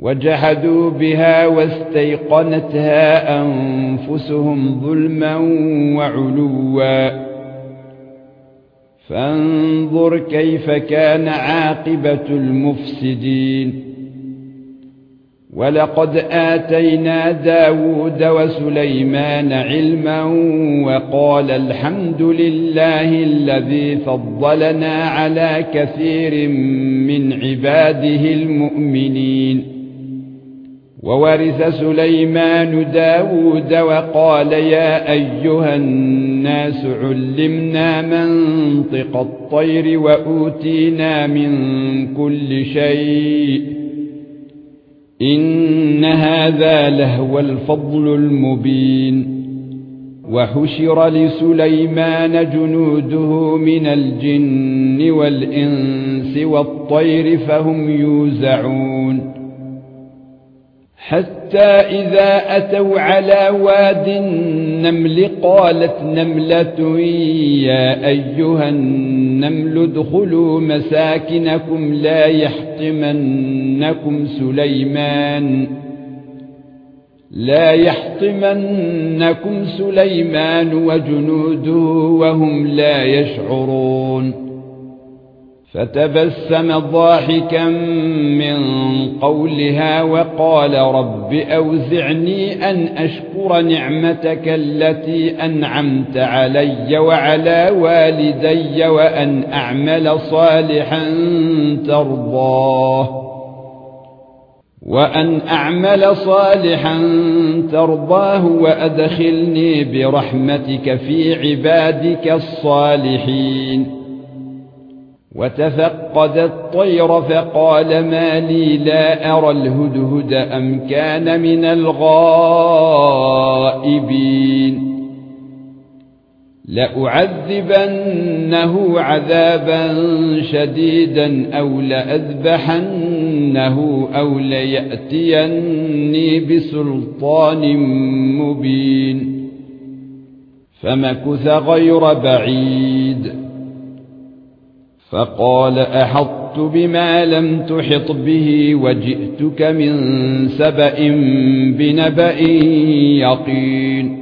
وجحدوا بها واستيقنتها أنفسهم ظلما وعلوا. فانظر كيف كان عاقبة المفسدين. ولقد آتينا داوود وسليمان علما وقال الحمد لله الذي فضلنا على كثير من عباده المؤمنين. وورث سليمان داود وقال يا أيها الناس علمنا منطق الطير وأوتينا من كل شيء إن هذا لهو الفضل المبين وحشر لسليمان جنوده من الجن والإنس والطير فهم يوزعون حتى إذا أتوا على واد النمل قالت نملة يا أيها النمل ادخلوا مساكنكم لا يحطمنكم سليمان لا يحطمنكم سليمان وجنوده وهم لا يشعرون. فتبسم ضاحكا من قولها وقال رب أوزعني أن أشكر نعمتك التي أنعمت علي وعلى والدي وأن أعمل صالحا ترضاه وأن أعمل صالحا ترضاه وأدخلني برحمتك في عبادك الصالحين وتفقد الطير فقال ما لي لا أرى الهدهد أم كان من الغائبين. لأعذبنه عذابا شديدا أو لأذبحنه أو ليأتيني بسلطان مبين. فمكث غير بعيد. فقال أحطت بما لم تحط به وجئتك من سبأ بنبأ يقين.